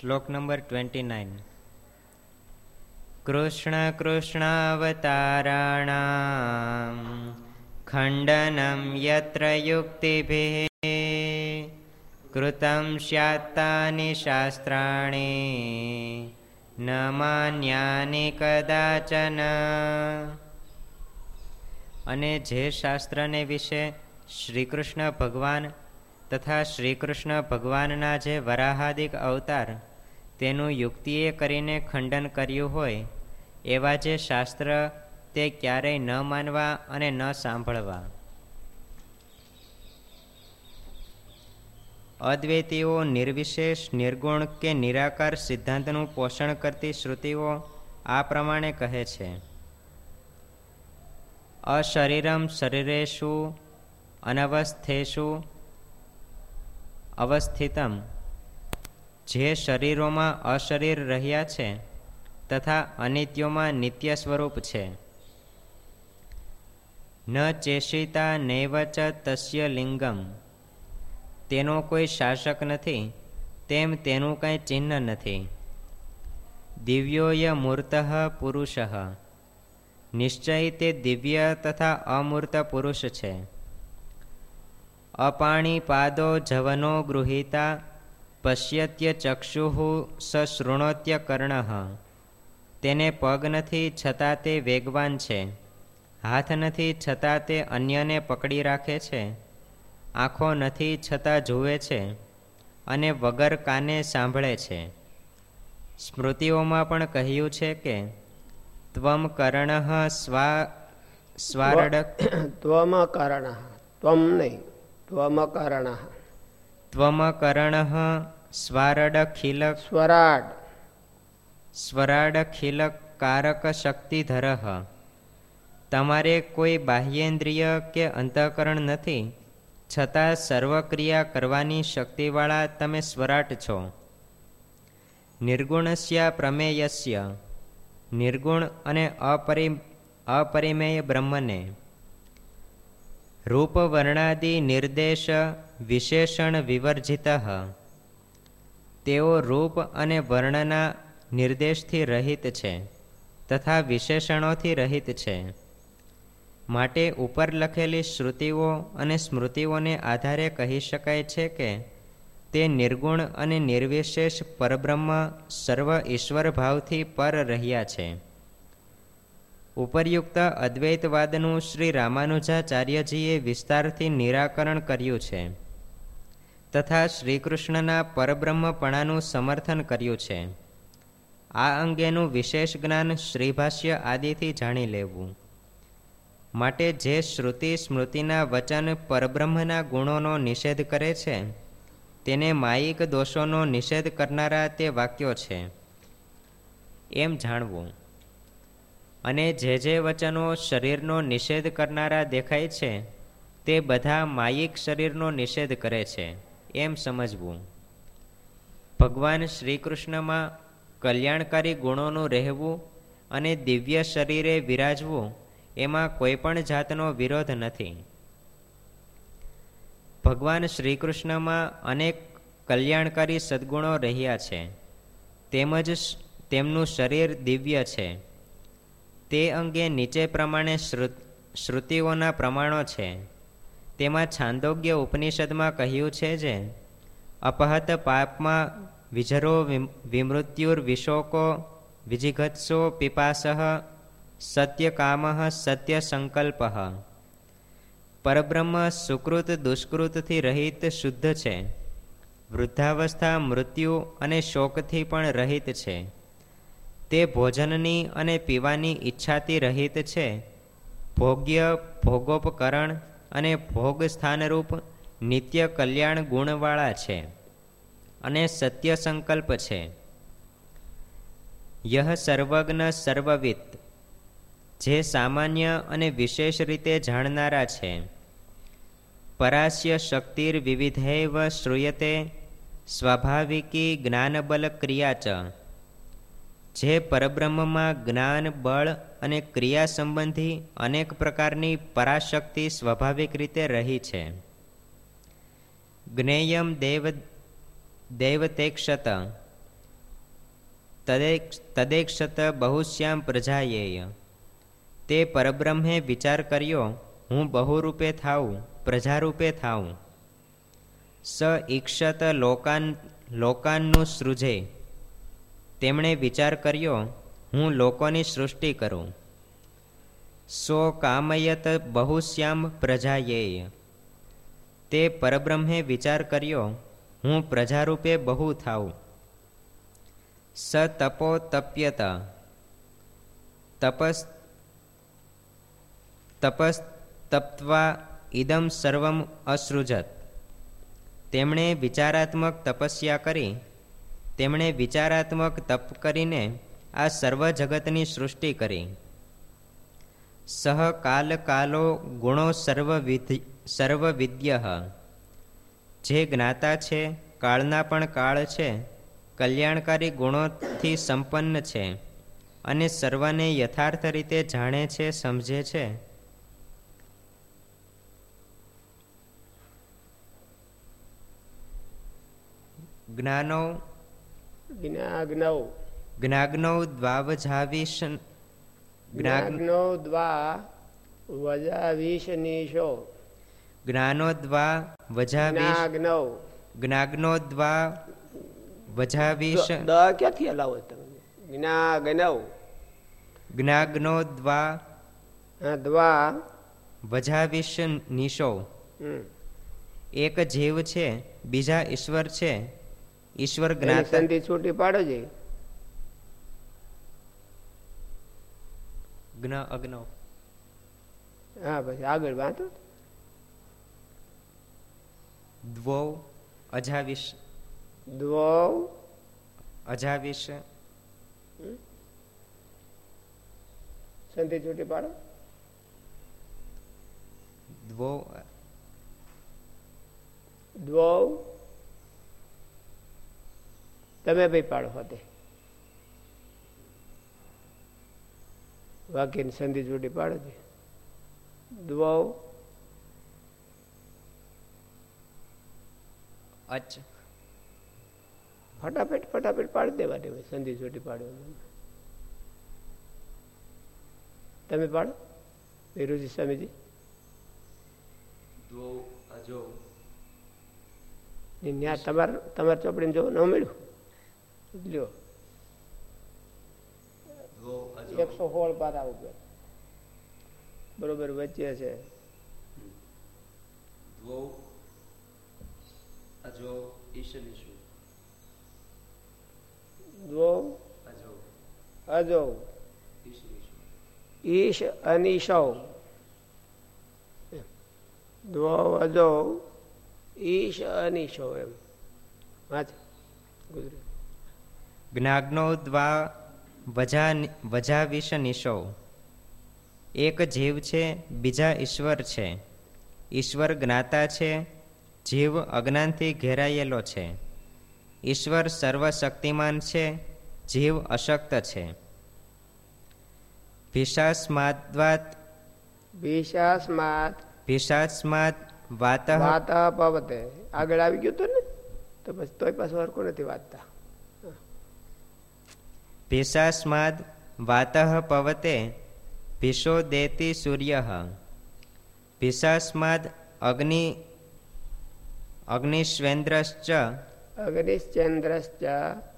શ્લોક number twenty nine Krishna કૃષ્ણાવતારાણામ ખંડનમ યત્ર યુક્તિભિः કૃતમ સ્યાત્તાની શાસ્ત્રાણી ન માન્યાની કદાચન. અને જે શાસ્ત્રને વિશે શ્રીકૃષ્ણ ભગવાન તથા શ્રીકૃષ્ણ ભગવાનના જે વરાહાદિક અવતાર તેનું યુક્તિએ કરીને ખંડન કર્યું હોય, એવા જે શાસ્ત્ર તે ક્યારેય ન માનવા અને ન સાંભળવા. અદ્વૈતીઓ નિર્વિશેષ, નિર્ગુણ કે નિરાકાર સિદ્ધાંતનું પોષણ કરતી શ્રુતિઓ આ પ્રમાણે કહે છે. અશરીરમ શરીરેશુ, અનવસ્થેશુ, અવસ્થિતમ. જે શરીરોમાં અશરીર રહ્યા છે તથા અનિત્યોમાં નિત્ય સ્વરૂપ છે. ન ચેષિતા નૈવચ તસ્ય લિંગમ. તેનો કોઈ શાસક નથી, તેમ તેનું કંઈ ચિહ્ન નથી. દિવ્યોય મૂર્ત પુરુષ. નિશ્ચય તે દિવ્ય તથા અમૂર્ત પુરુષ છે. અપાણી પાદો જવનો ગૃહીતા પશ્યત્ય ચક્ષુ સશૃણોત્ય કર્ણ તેને પગ નથી છતાં તે વેગવાન છે હાથ નથી છતાં તે અન્યને પકડી રાખે છે। આંખો નથી છતાં જુએ છે અને વગર કાને સાંભળે છે। સ્મૃતિઓમાં પણ કહ્યું છે કે, ત્વમ કર્ણ સ્વા સ્વારડ ત્વમ કર્ણ, ત્વમ નહીં ત્વમકરણ ત્વમકરણ સ્વારડખિલ સ્વરાડ સ્વરાડખિલ કારક શક્તિધર તમારે કોઈ બાહ્યેન્દ્રિય કે અંતઃકરણ નથી? છતાં સર્વક્રિયા કરવાની શક્તિવાળા તમે સ્વરાટ છો. નિર્ગુણસ્યા પ્રમેયસ્ય. નિર્ગુણ અને અપરિ અપરિમેય બ્રહ્મને. રૂપ વર્ણાદિ નિર્દેશ વિશેષણ વિવર્જિત. તેઓ રૂપ અને વર્ણના નિર્દેશથી રહિત છે તથા વિશેષણોથી રહિત છે. માટે ઉપર લખેલી શ્રુતિઓ અને સ્મૃતિઓને આધારે કહી શકાય છે કે તે નિર્ગુણ અને નિર્વિશેષ પરબ્રહ્મ સર્વ ઈશ્વર ભાવથી પર રહ્યા છે. ઉપરયુક્ત અદ્વૈતવાદનું શ્રી રામાનુજાચાર્યજીએ વિસ્તારથી નિરાકરણ કર્યું છે તથા શ્રીકૃષ્ણના પરબ્રહ્મપણાનું સમર્થન કર્યું છે. આ અંગેનું વિશેષ જ્ઞાન શ્રીભાષ્ય આદિથી જાણી લેવું. માટે જે શ્રુતિ સ્મૃતિના વચન પરબ્રહ્મના ગુણોનો નિષેધ કરે છે, તેને માયિક દોષોનો નિષેધ કરનારા તે વાક્યો છે. એમ જાણવું. અને જે જે વચનો શરીરનો નિષેધ કરનારા દેખાય છે, તે બધા માયિક શરીરનો નિષેધ કરે છે, એમ સમજવું. ભગવાન શ્રી કૃષ્ણમાં કલ્યાણકારી ગુણોનું રહેવું અને દિવ્ય શરીરે વિરાજવું, એમાં કોઈ પણ જાતનો વિરોધ નથી. ભગવાન શ્રી કૃષ્ણમાં અનેક કલ્યાણકારી સદગુણો રહ્યા છે. તેમજ તેમનું શરીર દિવ્ય છે. તે અંગે નીચે પ્રમાણે શ્રુતિઓના પ્રમાણો છે. તેમાં છાંદોગ્ય ઉપનિષદમાં કહ્યું છે જે, અપહત પાપમાં વિજરો વિમૃત્યુર વિશોકો વિજિઘત્સો પીપાસહ સત્યકામ સત્ય સંકલ્પ પરબ્રહ્મ સુકૃત દુષ્કૃતથી રહિત શુદ્ધ છે. વૃદ્ધાવસ્થા મૃત્યુ અને શોકથી પણ રહિત છે. તે ભોજનની અને પીવાની ઈચ્છાથી રહિત છે. ભોગ્ય, ભોગોપકરણ અને ભોગ સ્થાનરૂપ નિત્ય કલ્યાણ ગુણવાળા છે અને સત્ય સંકલ્પ છે. યહ સર્વજ્ઞ સર્વવિત જે સામાન્ય અને વિશેષ રીતે જાણનારા છે. પરાસ્ય શક્તિર વિવિધૈવ શ્રૂયતે સ્વાભાવિકી જ્ઞાનબલ ક્રિયા ચ. જે પરબ્રહ્મમાં જ્ઞાન, બળ અને ક્રિયા સંબંધી અનેક પ્રકારની પરાશક્તિ સ્વાભાવિક રીતે રહી છે. જ્ઞેયમ દેવ, દૈવતેક્ષત, તદેક, તદેક્ષત બહુશ્યામ પ્રજાયેય. તે પરબ્રહ્મે વિચાર કર્યો, હું બહુરૂપે થાઉં, પ્રજારૂપે થાઉં. સ ઈક્ષત લોકાન, લોકાનનું સૃજે. તેમણે વિચાર કર્યો, હું લોકોની સૃષ્ટિ કરું. સો કામયત બહુશ્યામ પ્રજાયેય. તે પરબ્રહ્મે વિચાર કર્યો, હું પ્રજારૂપે બહુ થાઉં. સ તપો તપ્યત તપસ તપસ તપ્વા ઇદમ સર્વમ અસૃજત. તેમણે વિચારાત્મક તપસ્યા કરી તેમણે વિચારાત્મક તપ કરીને આ સર્વ જગતની સૃષ્ટિ કરી. સહ કાલ કાલો ગુણો સર્વવિધ સર્વવિદ્ય જે જ્ઞાતા છે, કાળના પણ કાળ છે, કલ્યાણકારી ગુણોથી સંપન્ન છે અને સર્વને યથાર્થ રીતે જાણે છે, સમજે છે. જ્ઞાનો જ્ઞાગ્નૌ જ્ઞાગ્નૌ દ્વાવજાવિશન જ્ઞાગ્નૌ દ્વા વજાવીશનીશો જ્ઞાનોદ્વા વજાવીશ જ્ઞાગ્નૌ જ્ઞાગ્નો વજાવીશ દ દ ક્યાંથી હલાવો તમે જ્ઞાગ્નૌ જ્ઞાગ્નો દ્વા દ્વા વજાવીશ નિશો હમ. એક જીવ છે બીજા ઈશ્વર છે ઈશ્વર જ્ઞાતા. સંધિ છૂટી પાડો છે જ્ઞ અજ્ઞ. હા પછી આગળ વાંચો દ્વૌ અજાવીશ દ્વૌ. અજાવીશ સંધિ છૂટી પાડો. દ્વૌ દ્વો. તમે ભાઈ પાડો હોતે. વાકીને સંધિ જોડી પાડો દુઆઓ. દ્વો અચ ફટાફટ ફટાફટ પાડી દેવાની હોય સંધિ જોડી પાડવાની તમે પાડો? વિરુજી સ્વામીજી? તમારે તમારે ચોપડીને જોવું ન મળ્યું? લ્યો. એકસો સોળ પારા ઉપર બરોબર, વચ્ચે છે. ઈશ અનિશૌ દ્વો ઈશ અનિશો એમ. વાંચ? ગુજરાત જ્ઞાગ્નો દ્વા વજા વજાવીશ નિશો. એક જીવ છે બીજા ઈશ્વર છે. ઈશ્વર જ્ઞાતા છે જીવ અજ્ઞાનથી ઘેરાયેલો છે. ઈશ્વર સર્વશક્તિમાન છે જીવ અશક્ત છે. ભીષાસ્માદ્વાત ભીષાસ્માત ભીષાસ્માદ વાત વાત પવતે આગળ આવી ગયું હતું ને? તો પછી તોય પાછું હરકું નથી વાંચતા. ભીષાસ્માદ વાતઃ પવતે ભીષો દેતી સૂર્ય ભીષાસ્માદ અગ્નિ અગ્નિશ્વેન્દ્રશ્ચ અગ્નિશ્ચેન્દ્રશ્ચ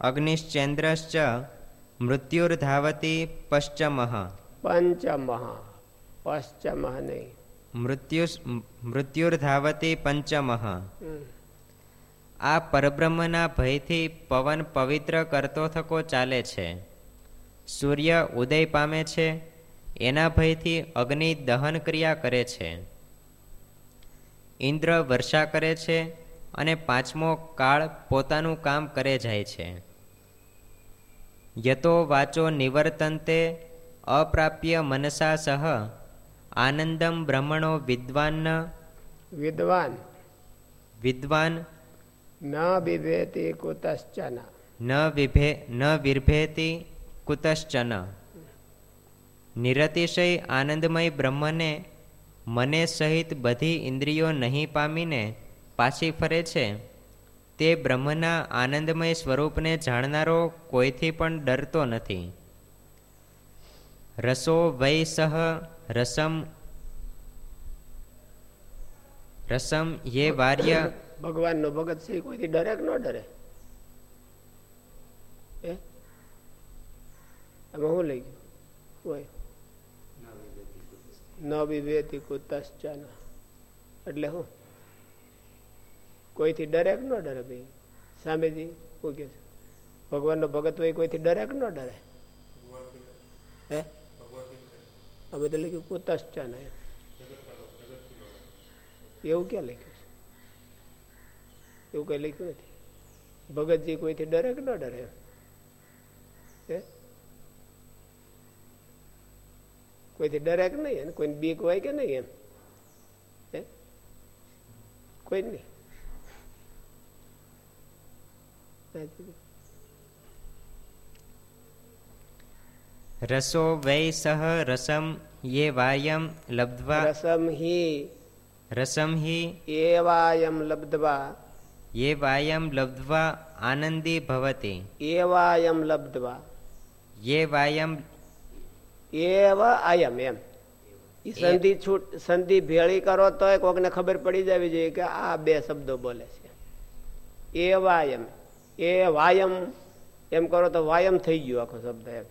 અગ્નિશ્ચેન્દ્રશ્ચ મૃત્યુર્ધાવતી પશ્ચમ પંચમ પશ્ચમ નહીં મૃત્યુ મૃત્યુર્ધાવતી પંચમ. આ પરબ્રહ્મના ભયથી પવન પવિત્ર કરતો થકો ચાલે છે. સૂર્ય ઉદય પામે છે. એના ભયથી અગ્નિ દહન ક્રિયા કરે છે. ઇન્દ્ર વર્ષા કરે છે અને પાંચમો કાળ પોતાનું કામ કરે જાય છે. યતો વાચો નિવર્તન્તે અપ્રાપ્ય મનસા સહ આનંદમ બ્રહ્મણો વિદ્વાન વિદ્વાન. વિદ્વાન ન બિભેતિ કુતશ્ચન ન વિભે ન વિર્ભેતી કુતશ્ચન નિરતિશય આનંદમય બ્રહ્મને મને સહિત બધી ઇન્દ્રિયો નહીં પામીને પાછી ફરે છે. તે બ્રહ્મના આનંદમય સ્વરૂપને જાણનારો કોઈથી પણ ડરતો નથી. રસો વૈ સહ રસમ રસમ યે વાર્ય ભગવાનનો ભગત છે, કોઈથી ડરે કે ન ડરે? એ આમાં શું લઈ ગયું હોય. ન વિવેતી કુતશ્ચન. એટલે શું? કોઈથી ડરે કે ન ડરે ભાઈ? સામેથી શું કે ભગવાનનો ભગત હોય, કોઈથી ડરે કે ન ડરે? હે? અમે તો લખ્યું કુતશ્ચાના. એવું ક્યાં લખ્યું? એવું કઈ લખ્યું નથી. ભગતજી કોઈથી ડરે કે ન ડરે? હે? કોઈથી ડરે કે નહીં? અને કોઈને બીક હોય કે નહીં એમ? હે? કોઈ નહીં. રસો વૈ સહ રસમ યે વાયમ લબ્ધ્વા રસમ હિ. રસમ હિ એવાયમ લબ્ધવા યે વાયમ લબ્ધ્વા આનંદી ભવતી. એવાયમ लब्ध्वा વાયમ એવ આયમ એમ સંધિ છૂટ સંધિ ભેળી કરો તો કોકને ખબર પડી જવી જોઈએ કે આ બે શબ્દો બોલે છે. એ વાયમ એ વાયમ એમ કરો તો વાયમ થઈ ગયો આખો શબ્દ એમ.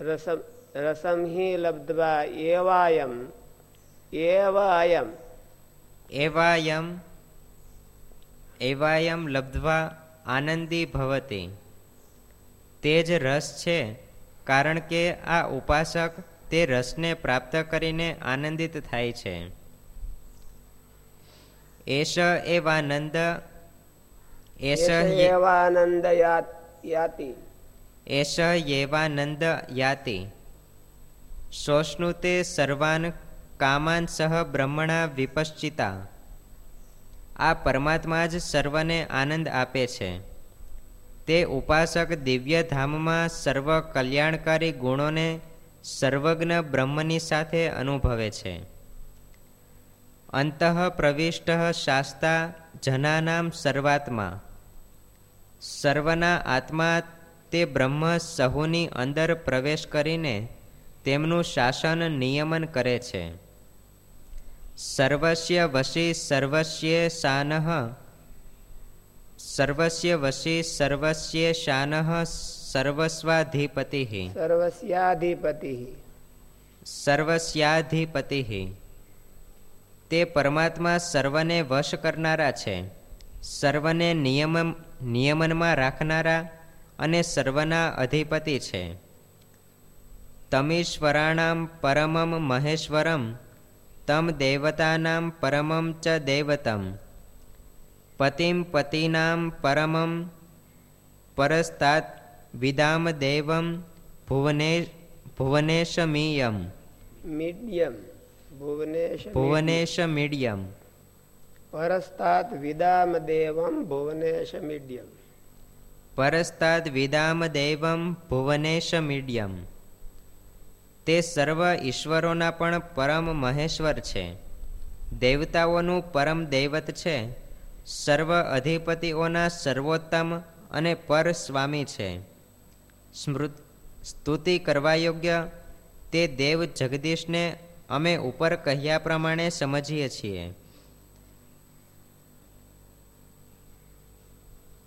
રસમ રસમ હિ લબ્ધવા એવાયમ એવાયમ. એવાયમ એવાયમ લબ્ધવા આનંદી ભવતી. તે જ રસ છે કારણ કે આ ઉપાસક તે રસને પ્રાપ્ત કરીને આનંદિત થાય છે. એશ એવાનંદ એશ એવાનંદ યાતિ. એશ યેવાનંદ યાતિ. શોષ્ણુતે સર્વાન કામાન સહ બ્રહ્મણા વિપશ્ચિતા. આ પરમાત્મા જ સર્વને આનંદ આપે છે. તે ઉપાસક દિવ્ય ધામમાં સર્વ કલ્યાણકારી ગુણોને સર્વજ્ઞ બ્રહ્મની સાથે અનુભવે છે. અંતઃ પ્રવિષ્ટ શાસ્તા જનાનામ સર્વાત્મા. સર્વના આત્મા તે બ્રહ્મ સહુની અંદર પ્રવેશ કરીને તેમનું શાસન નિયમન કરે છે. સર્વસ્ય વશી સર્વસ્ય શાનઃ સર્વસ્ય વશી સર્વસ્ય શાનઃ સર્વસ્વાધિપતિ સર્વસ્યાધિપતિ સર્વસ્યાધિપતિ તે પરમાત્મા સર્વને વશ કરનારા છે સર્વને નિયમ નિયમનમાં રાખનારા અને સર્વના અધિપતિ છે। તમીશ્વરાણામ પરમમ મહેશ્વરમ તમ દેવતાનામ પરમમ ચ દેવતમ પતિમ પતિનામ પરમમ પરસ્તાત વિદામ દેવમ ભુવને ભુવનેશમીયમ મીડિયમ ભુવનેશ ભુવનેશમીડિયમ પરસ્તાત વિદામ દેવમ ભુવનેશ મીડિયમ પરસ્તાદ વિદામ દૈવમ ભુવનેશમીડિયમ તે સર્વ ઈશ્વરોના પણ પરમ મહેશ્વર છે. દેવતાઓનું પરમ દૈવત છે. સર્વ અધિપતિઓના સર્વોત્તમ અને પર સ્વામી છે. સ્મૃત, સ્તુતિ કરવા યોગ્ય તે દેવ જગદીશને અમે ઉપર કહ્યા પ્રમાણે સમજીએ છીએ.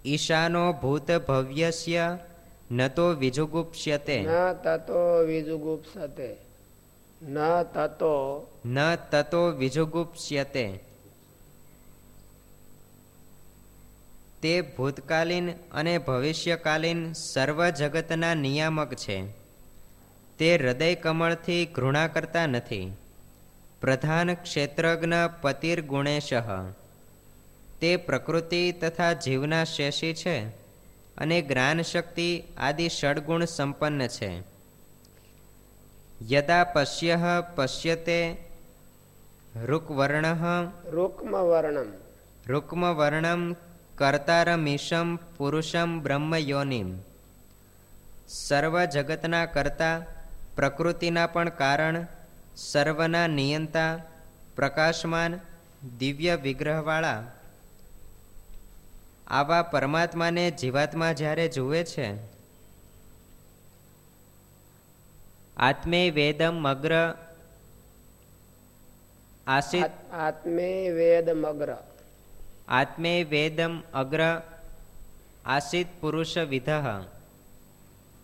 ઈશાનો ભૂત ભવ્યસ્ય ન તો વિજુગુપ્સ્યતે. ન તતો વિજુગુપ્સતે ન તતો ન તતો વિજુગુપ્સ્યતે. તે ભૂતકાલીન અને ભવિષ્યકાલીન સર્વ જગતના નિયામક છે. તે હૃદય કમળથી ઘૃણા કરતા નથી. પ્રધાન ક્ષેત્રજ્ઞ પતિર ગુણેશ તે પ્રકૃતિ તથા જીવના શેષી છે. અને જ્ઞાન શક્તિ આદિ ષડગુણ સંપન્ન છે. યદા પશ્ય પશ્યતે રુકવર્ણ રુક્મવર્ણમ. વર્ણમ રૂક્મવર્ણમ કર્તારમીશમ પુરુષમ બ્રહ્મયોનિમ. સર્વ જગતના કર્તા પ્રકૃતિના પણ કારણ સર્વના નિયંતા પ્રકાશમાન દિવ્ય વિગ્રહવાળા આવા પરમાત્માને જીવાત્મા જ્યારે જુએ છે આત્મે વેદમ અગ્ર આસિત આત્મે વેદ મગ્ર આત્મે વેદમ અગ્ર આસિત પુરુષ વિધ.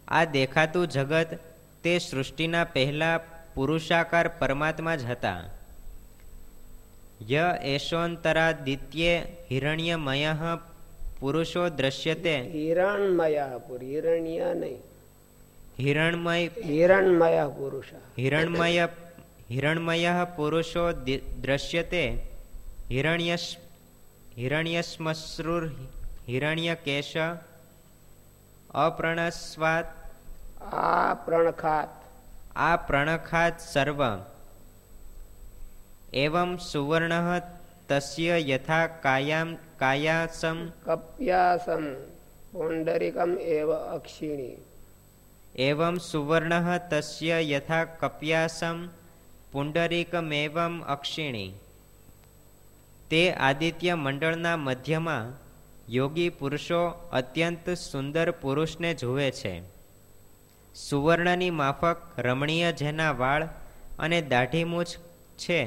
આ દેખાતું જગત તે સૃષ્ટિના પહેલા પુરુષાકાર પરમાત્મા જ હતા. ય એશોંતરાદિત્યે હિરણ્યમય પુરુષો દ્રશ્યતે હિરણમય હિરણ્ય નહીં હિરણમય હિરણમય પુરુષ હિરણમય હિરણમય પુરુષો દ્રશ્યતે હિરણ્યસ હિરણ્યશ્મશ્રુર હિરણ્યકેશ અપ્રણસ્વાત આ પ્રણખાત આ પ્રણખાત સર્વ એવં સુવર્ણ તસ્ય યથા કાયામ કાયાસમ કપ્યાસમ પૌંડરિકમ એવ અક્ષિણી એવં સુવર્ણ તસ્ય યથા કપ્યાસમ પુંડરીકમેવમ અક્ષિણી તે આદિત્ય મંડળના મધ્યમાં યોગી પુરુષો અત્યંત સુંદર પુરુષને જુએ છે સુવર્ણની માફક રમણીય જેના વાળ અને દાઢી મૂછ છે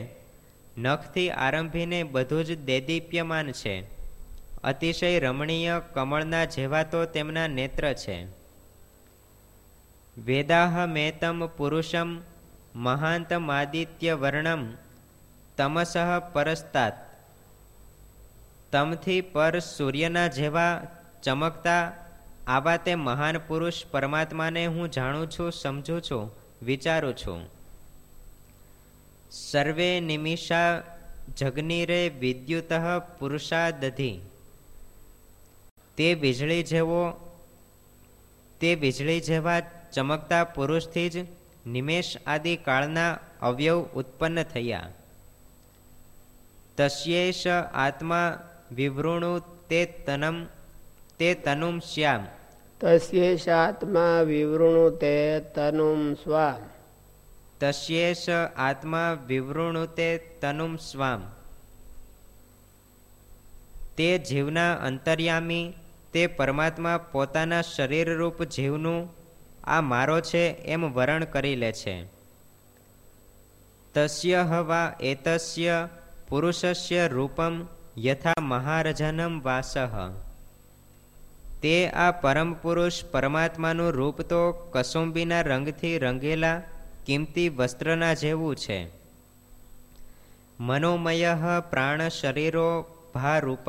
નખથી આરંભીને બધું જ દેદીપ્યમાન છે. અતિશય રમણીય કમળના જેવા તો તેમના નેત્ર છે. વેદાહ મેતમ પુરુષમ મહાંતમાદિત્ય વર્ણમ તમસઃ પરસ્તાત. તમથી પર સૂર્યના જેવા ચમકતા આવા તે મહાન પુરુષ પરમાત્માને હું જાણું છું, સમજું છું, વિચારું છું. સર્વે નિમિષા જગનીરે વિદ્યુત પુરુષાદધિ તે વીજળી જેવો તે વીજળી જેવા ચમકતા પુરુષથી જ નિમેષ આદિ કાળના અવયવ ઉત્પન્ન થયા તસ્યેશ આત્મા વિવૃણુ તે તનમ તે તનુમ શ્યામ તસ્યેશ આત્મા વિવૃણુ તે તનુમ સ્વામ તસ્યેશ આત્મા વિવૃણુતે તનુમ સ્વામ તે જીવના અંતર્યામી તે પરમાત્મા પોતાના શરીરરૂપ જીવનું આ મારો છે એમ વરણ કરી લે છે તસ્ય હવા એતસ્ય પુરુષસ્ય રૂપમ યથા મહારજનમ વાસહ તે આ પરમ પુરુષ પરમાત્માનું રૂપ તો કસુંબીના રંગથી રંગેલા કિંમતી વસ્ત્રના જેવું છે. મનોમય પ્રાણ શરીરો ભારૂપ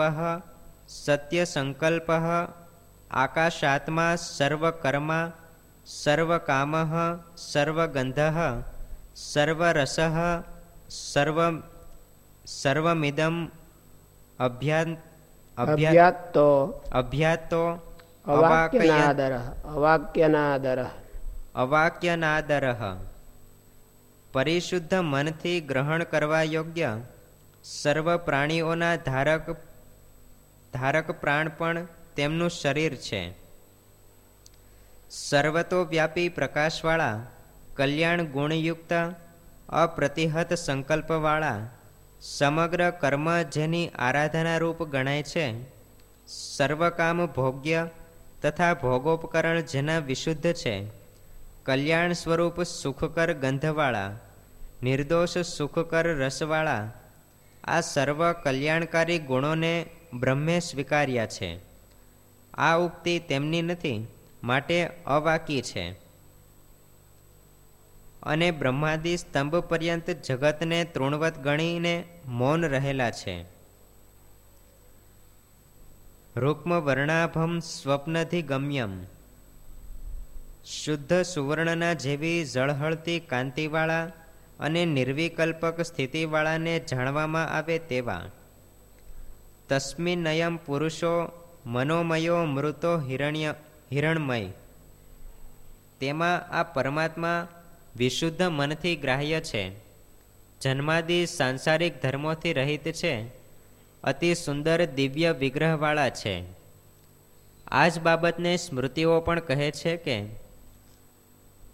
સત્ય સંકલ્પ આકાશાત્મા સર્વકર્મા સર્વકામ સર્વગંધ સર્વરસ સર્વ સર્વમિદમ અભ્યાતો અભ્યાતો અવાક્યનાદર અવાક્યનાદર અવાક્યનાદર પરિશુદ્ધ મનથી ગ્રહણ કરવા યોગ્ય. સર્વ પ્રાણીઓના ધારક ધારક પ્રાણ પણ તેમનું શરીર છે. સર્વતોવ્યાપી પ્રકાશવાળા, કલ્યાણ ગુણયુક્ત, અપ્રતિહત સંકલ્પવાળા, સમગ્ર કર્મ જેની આરાધના રૂપ ગણાય છે. સર્વકામ ભોગ્ય તથા ભોગોપકરણ જેના વિશુદ્ધ છે. કલ્યાણ સ્વરૂપ સુખકર ગંધવાળા, નિર્દોષ સુખકર રસવાળા, આ સર્વ કલ્યાણકારી ગુણોને બ્રહ્મે સ્વીકાર્યા છે. આ ઉક્તિ તેમની નથી, માટે અવાકી છે. અને બ્રહ્માદિ સ્તંભ પર્યંત જગતને તૃણવત ગણીને મૌન રહેલા છે. રૂક્મ વર્ણાભમ સ્વપ્નથી ગમ્યમ શુદ્ધ સુવર્ણના જેવી ઝળહળતી કાંતિવાળા અને નિર્વિકલ્પક સ્થિતિવાળાને જાણવામાં આવે તેવા. તસ્મિનયમ પુરુષો મનોમયો મૃતો હિરણ્ય, હિરણમય. તેમાં આ પરમાત્મા વિશુદ્ધ મનથી ગ્રાહ્ય છે. જન્માદિ સાંસારિક ધર્મોથી રહિત છે. અતિ સુંદર દિવ્ય વિગ્રહવાળા છે. આ જ બાબતને સ્મૃતિઓ પણ કહે છે કે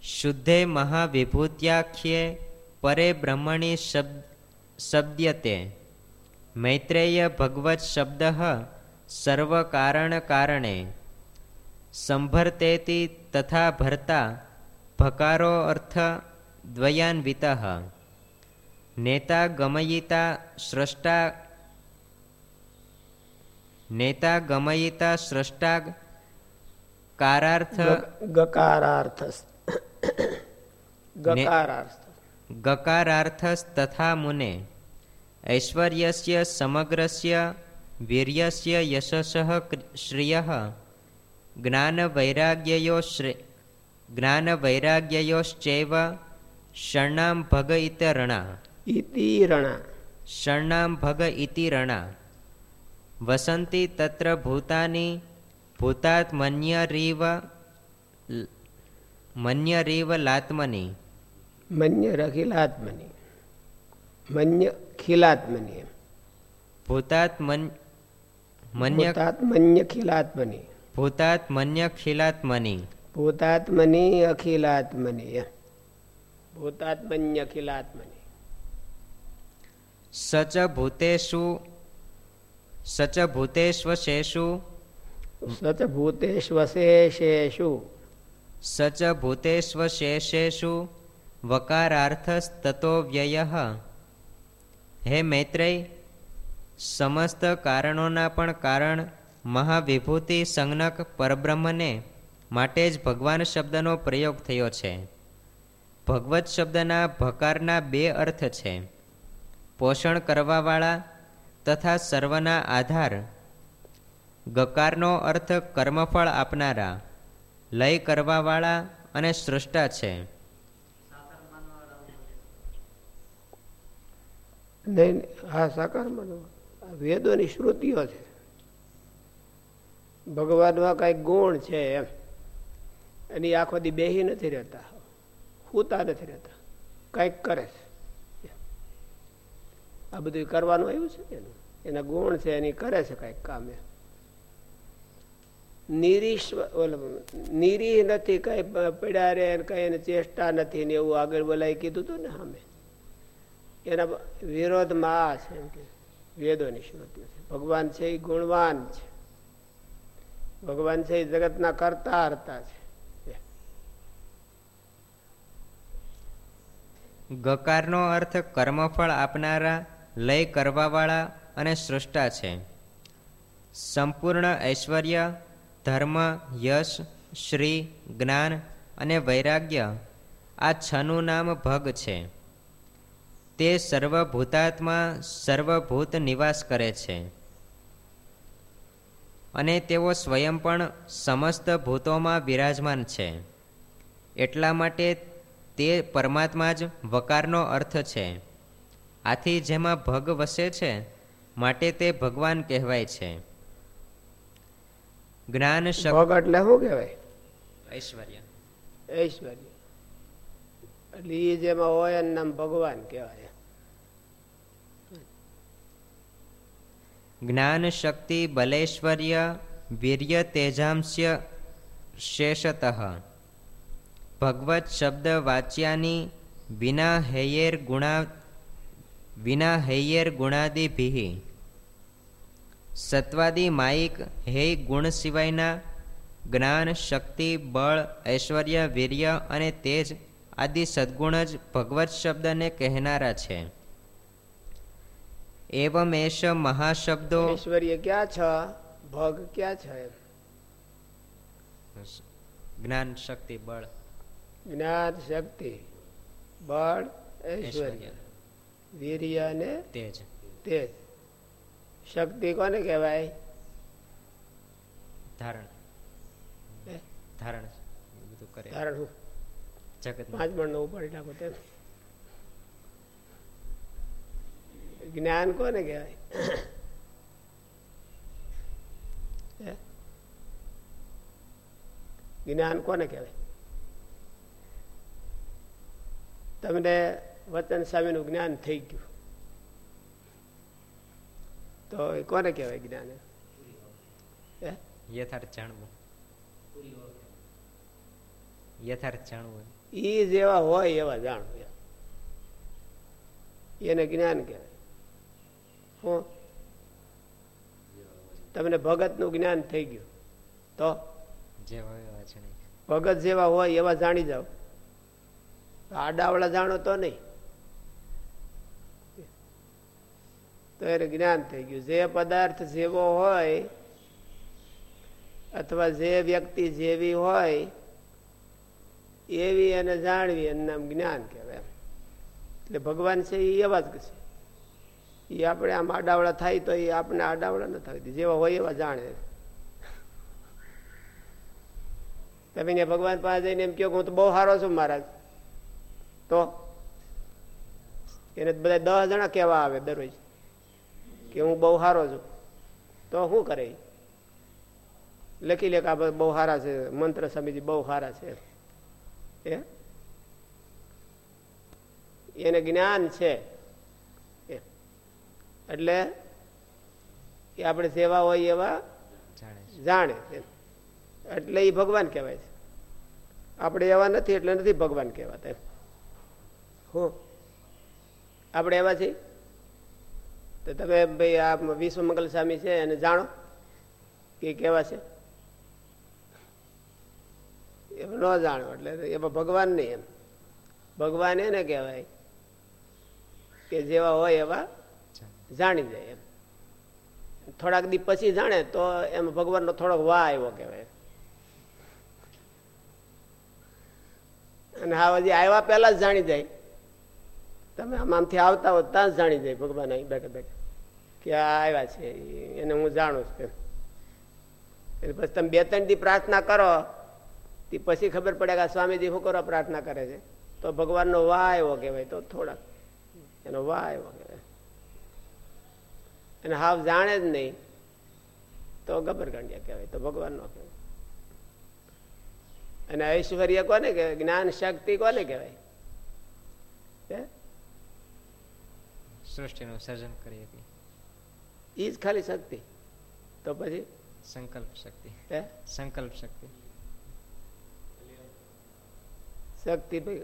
શુદ્ધે મહાવિભૂત્યાખ્યે પરે બ્રહ્મણી શબ્દ શબ્દ્યતે. મૈત્રેય ભગવત શબ્દ સર્વકારણ કારણે સંભર્તેતિ તથા ભરતા ભકારો અર્થ દ્વયાન્વિત. નેતા ગમયિતા સ્રષ્ટા નેતા ગમયિતા સ્રષ્ટા કારાર્થ ગકારાર્થ ગકારાર્થસ તથા મુને. ઐશ્વર્યસ્ય સમગ્રસ્ય વીર્યસ્ય યશસ શ્રિય. જ્ઞાનવૈરાગ્યયો જ્ઞાનવૈરાગ્યયોશ્ચૈવ શરણામ ભગ ઇત રણા. ઇતિ રણા. શરણામ ભગ ઇતિ રણા. વસંતી તત્ર ભૂતાની ભૂતાત મન્યરીવ મન્યરીવ લાત્મની મન્ય રખિલાત્મની મન્ય ખિલાત્મની ભૂતાત મન મન્ય મન્ય ખિલાત્મની ભૂતાત મન્ય ખિલાત્મની ભૂતાત્મની અખિલાત્મની ભૂતાત્મન્ય ખિલાત્મની સચ ભૂતેશુ સચ ભૂતેશ્વશેષુ સચ ભૂતેષ્વશેષેષુ સચ ભૂતેષ્વશેષેષુ વકારાર્થસ્તતો વ્યય હે મૈત્રેય સમસ્ત કારણોના પણ કારણ મહાવિભૂતિ સંજ્ઞક પરબ્રહ્મને માટે જ ભગવાન શબ્દનો પ્રયોગ થયો છે। ભગવત શબ્દના ભકારના બે અર્થ છે। પોષણ કરવાવાળા તથા સર્વના આધાર। ગકારનો અર્થ કર્મફળ આપનારા। લય કરવાવાળા અને સૃષ્ટા છે. નહીં હા સાકાર વેદોની શ્રુતિઓ છે. ભગવાનમાં કઈ ગુણ છે એમ. એની આખો દી બેહી નથી રહેતા. હુતા નથી રહેતા. કંઈક કરે છે. આ બધું કરવાનું આવ્યું છે એનું? એના ગુણ છે, એની કરે છે કંઈક કામ એમ. નિરીહ નથી, કઈ પડ્યા રે કઈ ચેષ્ટા નથી ને એવું આગળ બોલાય કીધું હતું ને અમે એના વિરોધમાં આ છે એમ કે, વેદોની શ્રુતિ ભગવાન છે એ ગુણવાન છે. ભગવાન છે એ જગતના કરતા હરતા છે ગકારનો અર્થ કર્મફળ આપનારા, લય કરવાવાળા અને સૃષ્ટા છે. સંપૂર્ણ ઐશ્વર્ય ધર્મ, યશ, શ્રી, જ્ઞાન અને વૈરાગ્ય આ છનું નામ ભગ છે. તે સર્વભૂતાત્મા સર્વભૂત નિવાસ કરે છે. અને તેઓ સ્વયં પણ સમસ્ત ભૂતોમાં બિરાજમાન છે. એટલા માટે તે પરમાત્મા જ વકારનો અર્થ છે. આથી જેમાં ભગ વસે છે, માટે તે ભગવાન કહેવાય છે. જ્ઞાન ભોગ એટલે શું કહેવાય? ઐશ્વર્ય. ઐશ્વર્ય. એટલે એ જેમાં હોય એનું નામ ભગવાન કહેવાય. જ્ઞાન શક્તિ બલેશ્વર્ય વીર્ય તેજાંશ્ય શેષત. ભગવત શબ્દ વાચ્યાની વિના હૈયેર ગુણા વિના હૈયેર ગુણાદિભિ. સત્વાદી માયિક હૈ ગુણ સિવાયના જ્ઞાન શક્તિ બળ ઐશ્વર્ય વીર્ય અને તેજ આદિ સદગુણ જ ભગવત શબ્દને કહેનારા છે. એવમ એશ મહાશબ્દો ઐશ્વર્ય ક્યાં છે? ભગ ક્યાં છે જ્ઞાન શક્તિ બળ. જ્ઞાન શક્તિ બળ ઐશ્વર્ય. વીર્ય અને તેજ. તેજ. શક્તિ કોને કહેવાય? ધારણ. ધારણ બધું કરે. ધારણ જગત પાંચ મણનું ઉપાડી નાખો તેમ જ્ઞાન કોને કહેવાય? જ્ઞાન કોને કહેવાય? તમને વતન સામેનું જ્ઞાન થઈ ગયું. તો એ કોને કહેવાય જ્ઞાન? યથાર્થ જાણવું. યથાર્થ જાણવું ઈ જેવા હોય એવા જાણવું એને જ્ઞાન કહેવાય. હું? તમને ભગતનું જ્ઞાન થઈ ગયું. તો? ભગત જેવા હોય એવા જાણી જાઓ. આડાવડા જાણો તો નહીં. તો એને જ્ઞાન થઈ ગયું. જે પદાર્થ જેવો હોય અથવા જે વ્યક્તિ જેવી હોય, એવી એને જાણવી એનું નામ જ્ઞાન કહેવાય. એટલે ભગવાન છે એ એવા જ છે. એ આપણે આમ આડાવડા થાય તો એ આપણે આડાવડા ન થાય. જેવા હોય એવા જાણે. તમે ભગવાન પાસે જઈને એમ કહો હું તો બહુ સારો છું મહારાજ. તો? એને બધા દસ જણા કેવા આવે દરરોજ. કે હું બહુ સારો છું. તો શું કરે લખી લે કે આ બહુ સારા છે મંત્ર સ્વામીજી બહુ સારા છે. એને જ્ઞાન છે. એટલે એ આપણે સેવા હોય એવા જાણે એટલે એ ભગવાન કહેવાય છે. આપણે એવા નથી એટલે નથી ભગવાન કહેવાતા હું. આપણે એવા છીએ? તો તમે ભાઈ આ વિશ્વ મંગલ સ્વામી છે એને જાણો કે કેવા છે? એમ ન જાણો, એટલે એમાં ભગવાન નહીં એમ. ભગવાન એને કહેવાય કે જેવા હોય એવા જાણી જાય એમ. થોડાક દી પછી જાણે તો એમ ભગવાનનો થોડોક વા આવ્યો કહેવાય. અને હા, હજી આવ્યા પહેલા જ જાણી જાય. તમે આમથી આવતા હો ત્યાં જાણી જાય ભગવાન અહીં બેઠા બેઠા. કે આ આવ્યા છે, એને હું જાણું છું એટલે પછી તમે બે ત્રણ દી પ્રાર્થના કરો, તે પછી ખબર પડે કે સ્વામીજી શું કરો પ્રાર્થના કરે છે? તો ભગવાનનો વાહ એવો કહેવાય, તો થોડાક. એનો વાહ એવો કહેવાય. અને હાવ જાણે જ નહીં, તો ગબરગાંડિયા કહેવાય, તો ભગવાનનો કહેવાય. અને ઐશ્વર્ય કોને કહેવાય? જ્ઞાન શક્તિ કોને કહેવાય? સૃષ્ટિનું સર્જન કરીએ એ જ ખાલી શક્તિ. તો પછી? સંકલ્પ શક્તિ. સંકલ્પ શક્તિ. શક્તિ ભાઈ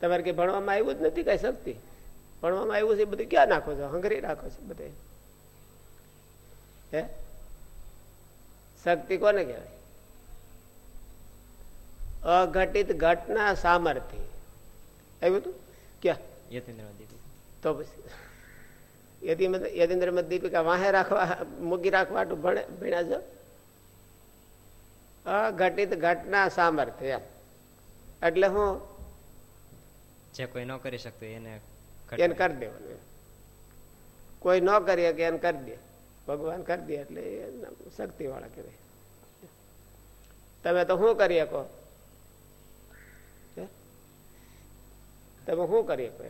તમારે કઈ ભણવામાં આવ્યું જ નથી કઈ શક્તિ? ભણવામાં આવ્યું છે બધું ક્યાં નાખો છો? હંગરી રાખો છો બધે? હે? શક્તિ કોને કહેવાય? અઘટિત ઘટના સામર્થ્ય. આવ્યું હતું? ક્યાં? યતીન્દ્ર દીદી તો પછી યદિન્દ્ર મત દીપિકા વાહે રાખવા મૂકી રાખવા ભણે છો? અઘટિત ઘટના સામર્થ્ય. એટલે હું જે કોઈ ન કરી શકતું એને એને કરી દેવાનું કોઈ ન કરી કે એને કરી દે. ભગવાન કરી દે એટલે શક્તિ વાળા કહેવાય. તમે તો શું કરી શકો? તમે શું કરી શકો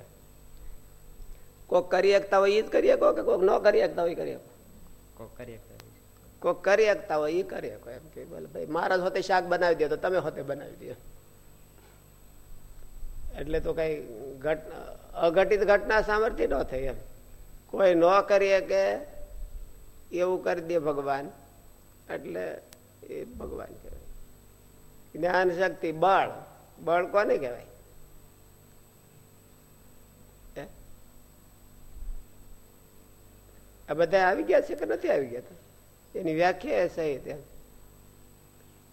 કોક કરી શકતા હોય એ જ કરી શકો કે કોક ન કરી શકતા હોય કરી શકો કોક. કરી કોક કરી શકતા હોય એ કરી શકો એમ કે ભાઈ મારા હોતે શાક બનાવી દે તો તમે હોતે બનાવી દે એટલે તો કઈ અઘટિત ઘટના સામર્થ્ય ન થઈ એમ. કોઈ ન કરીએ કે એવું કરી દે ભગવાન. એટલે એ ભગવાન કહેવાય. જ્ઞાન શક્તિ બળ બળ કોને કહેવાય? આ બધા આવી ગયા છે કે નથી આવી ગયા? એની વ્યાખ્યા સહિત એમ.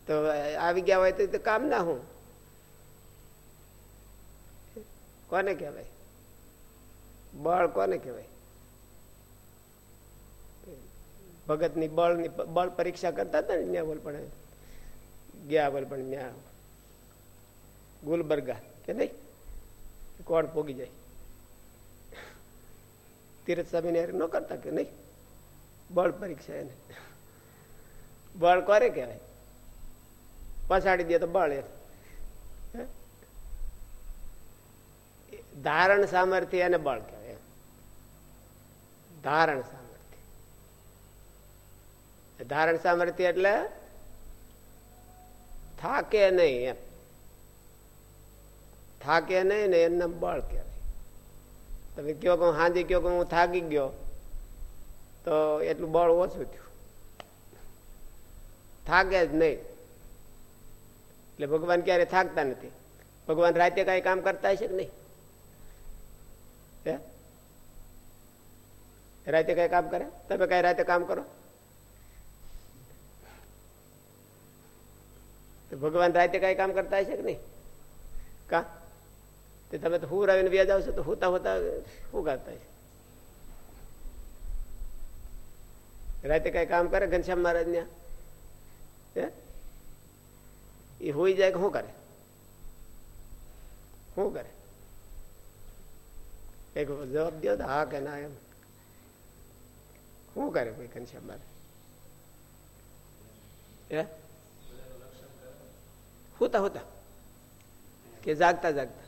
તો આવી ગયા હોય તો કામ ના હું. કોને કહેવાય? બળ કોને કહેવાય? ભગતની બળ પરીક્ષા કરતા હતા ને ત્યાં બોલપણ ગયા બોલ પણ ત્યાં ગુલબર્ગા, કે નહીં? કોણ પોગી જાય? તીરથ સ્વામી ન કરતા કે નહીં? બળ પરીક્ષા એને. બળ કરે કહેવાય? પછાડી દે તો બળ એમ ધારણ સામર્થ્ય અને બળ કહેવાય ધારણ સામર્થ્ય. ધારણ સામર્થ્ય એટલે થાકે નહીં એમ. થાકે નહીં ને એમને બળ કહેવાય. તમે કયો કે હાંજે કયો કે હું થાકી ગયો, તો એટલું બળ ઓછું થયું. થાકે જ નહીં. એટલે ભગવાન ક્યારે થાકતા નથી. ભગવાન રાતે કાંઈ કામ કરતા હશે કે નહીં? રાતે કઈ કામ કરે? તમે કઈ રાતે કામ કરો? ભગવાન રાતે કઈ કામ કરતા હશે કે નહીં? કા? તે તમે તો હું આવીને વ્યાજ આવશો તો હોતા હોતા શું હશે. રાતે કઈ કામ કરે ઘનશ્યામ મહારાજ ને એ હોઈ જાય કે શું કરે? શું કરે? એક જવાબ દો હા કે ના એમ. શું કરે કોઈ ઘનશ્યામ મહારાજ? હોતા હોતા. કે જાગતા જાગતા.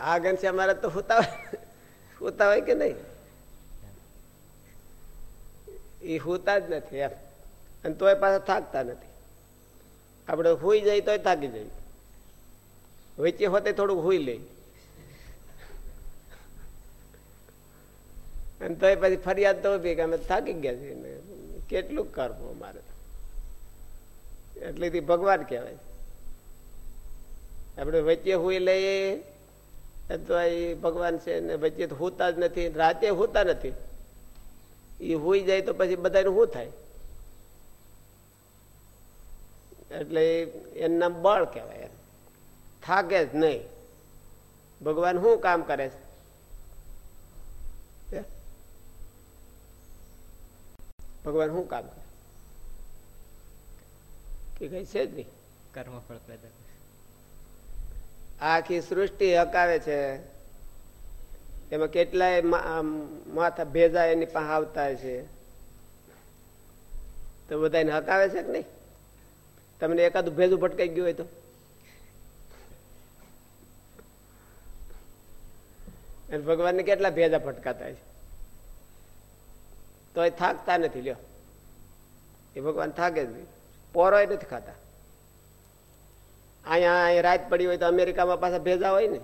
આ ઘનશ્યામ મહારાજ તો હોતા હોય. હોતા હોય કે નહીં? એ હોતા જ નથી એમ. અને તોય પાછા થાકતા નથી. આપણે હોઈ જાય તોય થાકી જાય વચ્ચે હોતે થોડુંક હોઈ લઈ અને તોય પછી ફરિયાદ તો કે અમે થાકી ગયા છીએ કેટલું કરવું અમારે? એટલે ભગવાન કહેવાય. આપણે વચ્ચે હોઈ લઈએ તો એ ભગવાન છે ને વચ્ચે હોતા જ નથી, રાતે હોતા નથી. એ હોઈ જાય તો પછી બધાને શું થાય? એટલે એનું બળ કહેવાય થાકે જ નહીં. ભગવાન શું કામ કરે છે? ભગવાન શું કામ કરે? કે કઈ છે જ નહીં. કર્મફળ પેદા આખી સૃષ્ટિ હકાવે છે. એમાં કેટલાય માથા ભેજા એની પાસે આવતા છે. તો બધાને હકાવે છે કે નહીં? તમને એકાદું ભેજું ભટકાઈ ગયું હોય તો? ભગવાનને કેટલા ભેજા ભટકાતા છે? તો એ થાકતા નથી લ્યો. એ ભગવાન થાકે જ નહીં. પોરો નથી ખાતા. અહીંયા રાત પડી હોય તો અમેરિકામાં પાછા ભેજા હોય ને.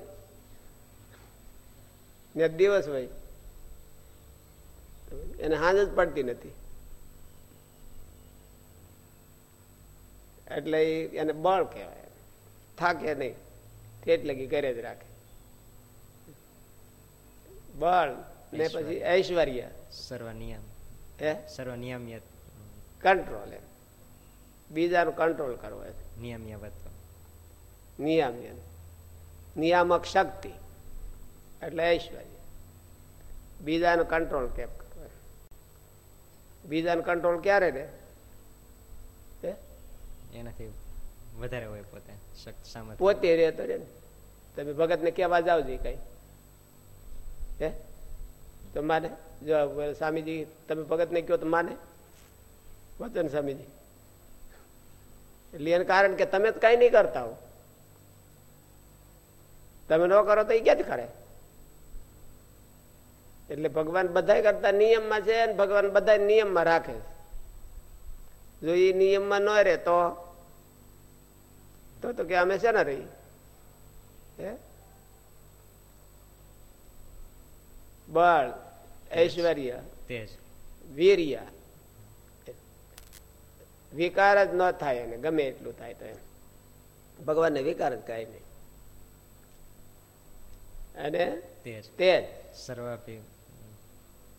ને દિવસ હોય. એને હાજ જ પડતી નથી. એટલે એને બળ કહેવાય. થાકે નહીં. એટલે કે ઘરે જ રાખે. બળ ને પછી ઐશ્વર્ય. સર્વ નિયમ હે? સર્વ નિયમિત કંટ્રોલ એમ. બીજાનું કંટ્રોલ કરવો એમ નિયમ્યવત્વ નિયામ્ય નિયામક શક્તિ. એટલે ઐશ્વર્ય. બીજાનો કંટ્રોલ કેમ કરવો? બીજાનો કંટ્રોલ ક્યારે રે? એનાથી વધારે હોય પોતે. પોતે રે તો રે ને. તમે ભગતને કહેવા કેવા જાવ જી કઈ. હે? તો માને? જો સ્વામીજી તમે ભગતને કહો તો માને? વચન સ્વામીજી. એટલે એને કારણ કે તમે જ કઈ નહીં કરતા હો. તમે ન કરો તો એ ક્યાંથી કરે એટલે ભગવાન બધા કરતા નિયમમાં છે અને ભગવાન બધા નિયમમાં રાખે જો એ નિયમમાં ન રહે તો તો કે અમે છે ને રહી. હે? બળ ઐશ્વર્ય વીર્ય વિકાર જ ન થાય એને ગમે એટલું થાય તો એમ. ભગવાનને વિકાર જ કાંઈ નહીં. અને તેજ સર્વાભિ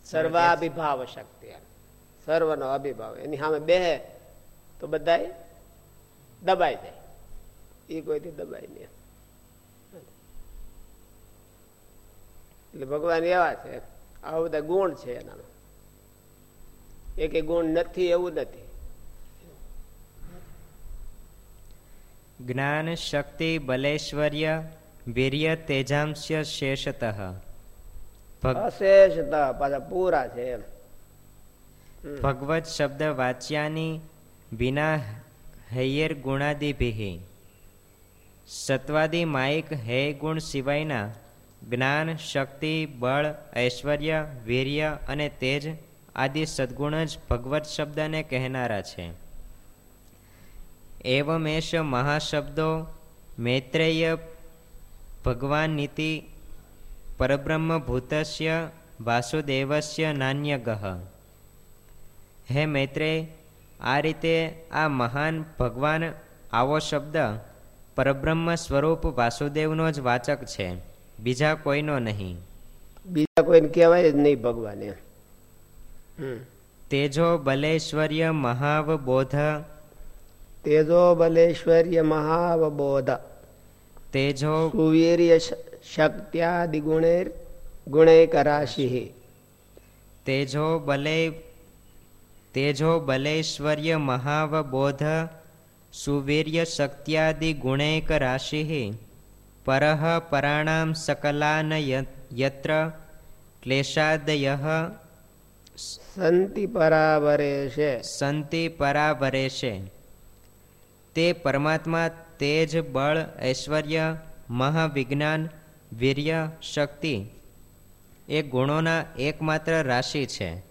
સર્વાભિભાવ શક્તિ સર્વનો અભિભાવ. એની સામે બેહે તો બધા દબાઈ જાય. એ કોઈથી દબાય નહીં એટલે ભગવાન એવા છે. આવા બધા ગુણ છે એનામાં. એક ગુણ નથી એવું નથી. જ્ઞાન શક્તિ બલેશ્વર્ય વીર્ય તેજાંશ્ય શેષત. ભગ- પાછા પૂરા છે ભગવત શબ્દ વાચ્યાની વિના હૈયર ગુણાદિભિઃ. સત્વાદી માયિક હે ગુણ સિવાયના જ્ઞાન શક્તિ બળ ઐશ્વર્ય વીર્ય અને તેજ આદિ સદગુણ જ ભગવત શબ્દને કહેનારા છે. એવમેશ મહાશબ્દો મૈત્રેય ભગવાન નીતિ પરબ્રહ્મભૂતસ્ય વાસુદેવસ્ય નાન્યગહ હે મૈત્રેય આ રીતે આ મહાન ભગવાન આવો શબ્દ પરબ્રહ્મ સ્વરૂપ વાસુદેવનો જ વાચક છે બીજા કોઈનો નહીં। બીજા કોઈને કહેવાય જ નહીં ભગવાન. તેજો બલેશ્વર્ય મહાવબોધ તેજો બલેશ્વર્ય મહાવબોધ. તેજો સુવીર્ય શ- શક્ત્યાદિ ગુણેર ગુણૈક રાશિ તેજો બલે તેજો બલેશ્વર્ય મહાવબોધ સુવીર્ય શક્ત્યાદિ ગુણૈક રાશિ પરઃ પરાણામ સકલાન યત્ર ક્લેશાદય. સંતિ પરાવરે છે સંતિ પરાવરેશે. તે પરમાત્મા, તેજ, બળ, ઐશ્વર્ય, મહાવિજ્ઞાન, વીર્ય, શક્તિ એ ગુણોના એકમાત્ર રાશિ છે.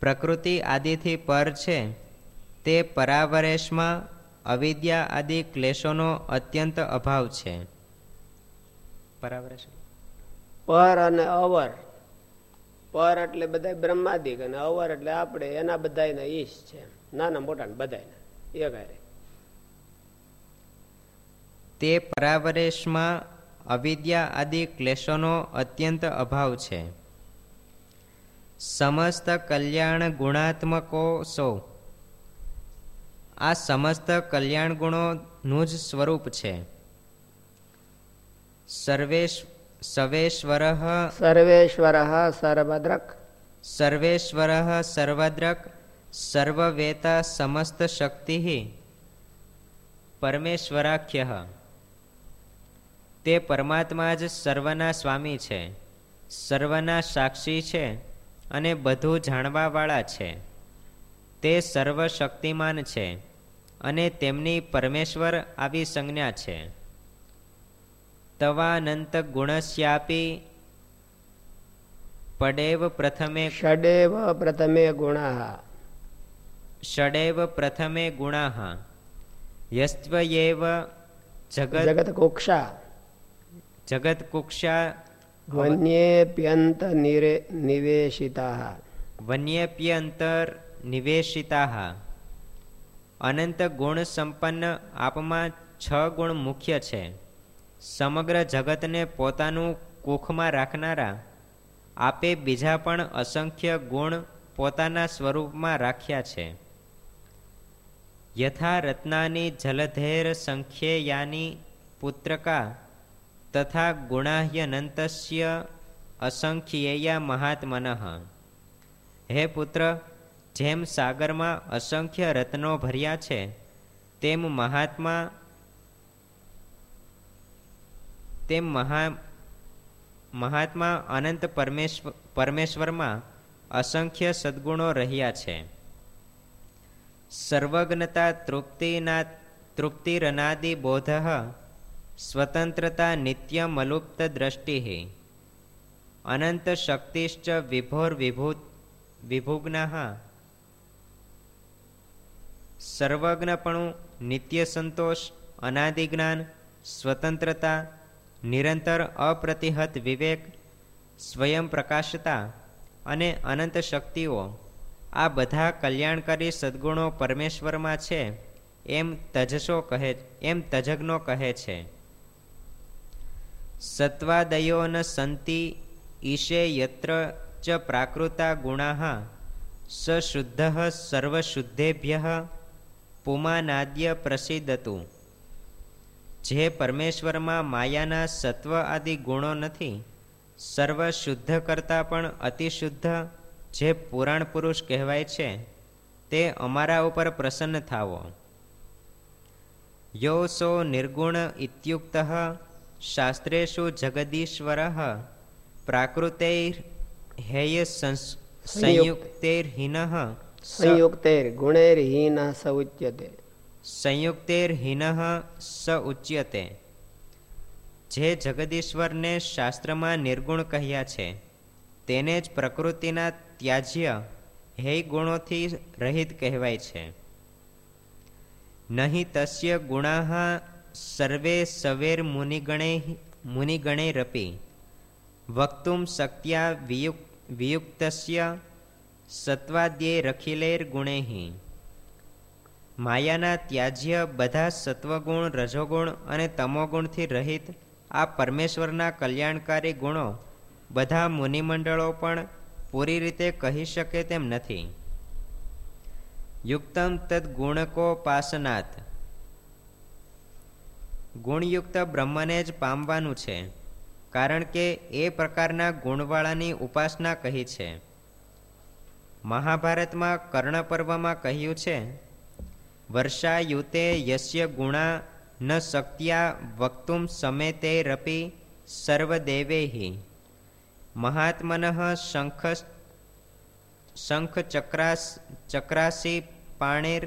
પ્રકૃતિ આદિથી પર છે. તે પરાવરેશમાં અવિદ્યા આદિ ક્લેશોનો અત્યંત અભાવ છે. પરાવરેશ. પર અને અવર. પર એટલે બધા બ્રહ્માદિક અને અવર એટલે આપણે એના બધાયના ઈશ છે. નાના મોટા ને બધાયના. એક હારે. તે પરાવરેશમાં અવિદ્યા આદિ ક્લેશોનો અત્યંત અભાવ છે. સમસ્ત કલ્યાણ ગુણાત્મકો સો. આ સમસ્ત કલ્યાણ ગુણોનું જ સ્વરૂપ છે. સર્વેશ સવેશ્વર સર્વેશ્વર સર્વદ્રક. સર્વેશ્વર સર્વદ્રક સર્વવેતા સમસ્ત શક્તિ પરમેશ્વરાખ્ય. તે પરમાત્મા જ સર્વના સ્વામી છે સર્વના સાક્ષી છે અને બધું જાણવાવાળા છે. તે સર્વશક્તિમાન છે અને તેમની પરમેશ્વર આવી સંજ્ઞા છે. તવાનંત ગુણસ્યાપી પડેવ પ્રથમે ષડેવ પ્રથમે ગુણા. ષડેવ પ્રથમે ગુણા. યસ્ત્વયેવ જગત જગત કુક્ષા. જગત્કુક્ષા વન્યેપ્યંત નિરે નિવેશિતા વન્યપ્યંતર નિવેશિતા અનંત ગુણ સંપન્ન આપમાં છ ગુણ મુખ્ય છે સમગ્ર જગતને પોતાનું કુખમાં રાખનારા આપે બીજા પણ અસંખ્ય ગુણ પોતાના સ્વરૂપમાં રાખ્યા છે યથા રત્નાની જલધેર સંખ્યેયાની પુત્રકા તથા ગુણાહ્યનંતસ્ય અસંખ્યેયા મહાત્મનઃ હે પુત્ર જેમ સાગરમાં અસંખ્ય રત્નો ભર્યા છે, તેમ મહાત્મા તેમ મહા મહાત્મા અનંત પરમેશ્વર પરમેશ્વરમાં અસંખ્ય સદ્ગુણો રહ્યા છે. સર્વજ્ઞતા તૃપ્તિના તૃપ્તિરનાદિ બોધ સ્વતંત્રતા નિત્યમલુપ્ત દ્રષ્ટિ અનંત શક્તિશ્ચ વિભોર વિભૂત વિભુગ્ના. સર્વજ્ઞપણું નિત્ય સંતોષ, અનાદિ જ્ઞાન, સ્વતંત્રતા, નિરંતર અપ્રતિહત વિવેક, સ્વયં પ્રકાશતા અને અનંત શક્તિઓ. આ બધા કલ્યાણકારી સદ્ગુણો પરમેશ્વરમાં છે, એમ તજસો કહે, એમ તજજ્ઞો કહે છે. સત્વાદયો ન સંતિ ઈશે યત્ર ચ પ્રાકૃતા ગુણા સશુદ્ધ સર્વશુદ્ધેભ્ય પુમાનાદ્ય પ્રસિદ્ધતું. જે પરમેશ્વરમાં માયાના સત્વ આદિ ગુણો નથી સર્વ શુદ્ધ કરતાં પણ અતિશુદ્ધ, જે પુરાણ પુરુષ કહેવાય છે, તે અમારા ઉપર પ્રસન્ન થાવો. યો સો નિર્ગુણ ઇત્યુક્ત શાસ્ત્રેષુ જગદીશ્વર પ્રાકૃતૈર હેય સંયુક્તૈર્હિન સંયુક્તેર ગુણેરહીન સ ઉચ્યતે. સંયુક્તેર્હિન સ ઉચ્યતે. જે જગદીશ્વરને શાસ્ત્રમાં નિર્ગુણ કહ્યા છે તેને જ પ્રકૃતિના ત્યાજ્ય હેય ગુણોથી રહિત કહેવાય છે. નહીં તસ્ય ગુણા સર્વે સવેર મુનિગણે મુનિગણૈરપી વક્તુમ શક્ત્યા વિયુક વિયુક્તસ્ય સત્વાદ્યે રખિલેર્ગુણૈ માયાના ત્યાજ્ય બધા સત્વગુણ, રજોગુણ અને તમોગુણથી રહિત આ પરમેશ્વરના કલ્યાણકારી ગુણો બધા મુનિમંડળો પણ પૂરી રીતે કહી શકે તેમ નથી. યુક્તમ તદ્ગુણકોપાસનાત. ગુણયુક્ત બ્રહ્મને જ પામવાનું છે, કારણ કે એ પ્રકારના ગુણવાળાની ઉપાસના કહી છે. મહાભારતમાં કર્ણ પર્વમાં કહ્યું છે વર્ષા યુતે યસ્ય ગુણા ન શક્યા વક્તુમ સમેતેરપી સર્વદેવેહી. મહાત્મન શંખ શંખ ચક્રાસ ચક્રાસી પાણીર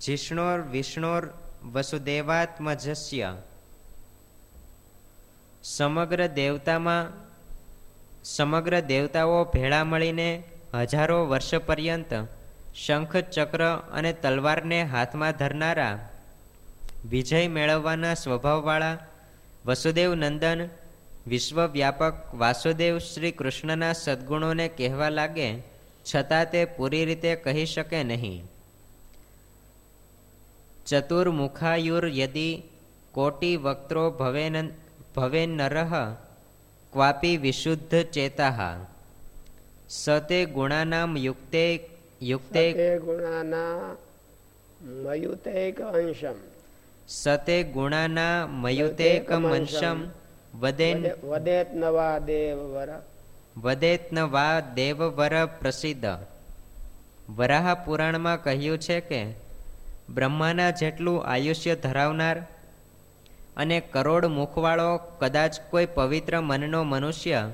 જિષ્ણોર વિષ્ણોર વસુદેવાત્મજસ્ય સમગ્ર દેવતામાં સમગ્ર દેવતાઓ ભેળા મળીને હજારો વર્ષ પર્યંત શંખ ચક્ર અને તલવારને હાથમાં ધરનારા વિજય મેળવવાના સ્વભાવવાળા વસુદેવ નંદન વિશ્વવ્યાપક વાસુદેવ શ્રી કૃષ્ણના સદ્ગુણોને કહેવા લાગે છતાં તે પૂરી રીતે કહી શકે નહીં ચતુર્મુખાયુર કોટિવક્ત્રો કોટી વક્ત્રો ભવેન ભવે નરહ ક્વાપી વિશુદ્ધ ચેતા સતે ગુણાનામ યુક્તે યુક્તે ગુણાના મયુતેક અંશમ સતે ગુણાના મયુતેક અંશમ વદેન વદેત નવા દેવ વર વદેત નવા દેવવર પ્રસિદ્ધ વરાહ પુરાણમાં કહ્યું છે કે બ્રહ્માના જેટલું આયુષ્ય ધરાવનાર અને કરોડ મુખવાળો કદાચ કોઈ પવિત્ર મનનો મનુષ્ય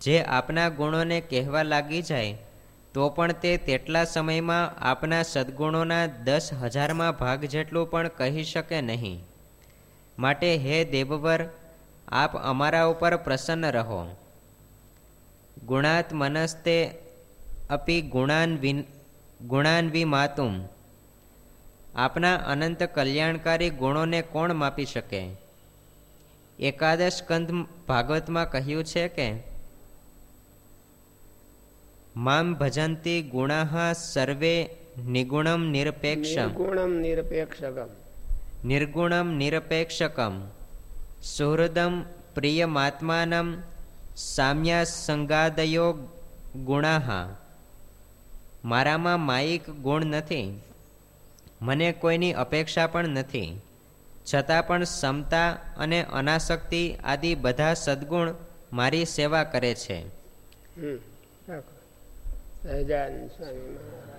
જે આપના ગુણોને કહેવા લાગી જાય, તો પણ તે તેટલા સમયમાં આપના સદ્ગુણોના દસ હજારમાં ભાગ જેટલું પણ કહી શકે નહીં. માટે હે દેવવર, આપ અમારા ઉપર પ્રસન્ન રહો. ગુણાત મનસ્તે અપી ગુણાન માતુમ આપના અનંત કલ્યાણકારી ગુણોને કોણ માપી શકે? એકાદશ કંધ ભાગવતમાં કહ્યું છે કે મામ ભજંતી ગુણા સર્વે નિગુણમ નિરપેક્ષમ. ગુણમ નિરપેક્ષકમ. નિર્ગુણમ નિરપેક્ષકમ. સુહૃદમ પ્રિયમાત્માનમ સામ્યા સંગાદયો ગુણાહા. મારામાં માયિક ગુણ નથી. મને કોઈની અપેક્ષા પણ નથી છતાં પણ સમતા અને અનાસક્તિ આદિ બધા સદગુણ મારી સેવા કરે છે સ્વામી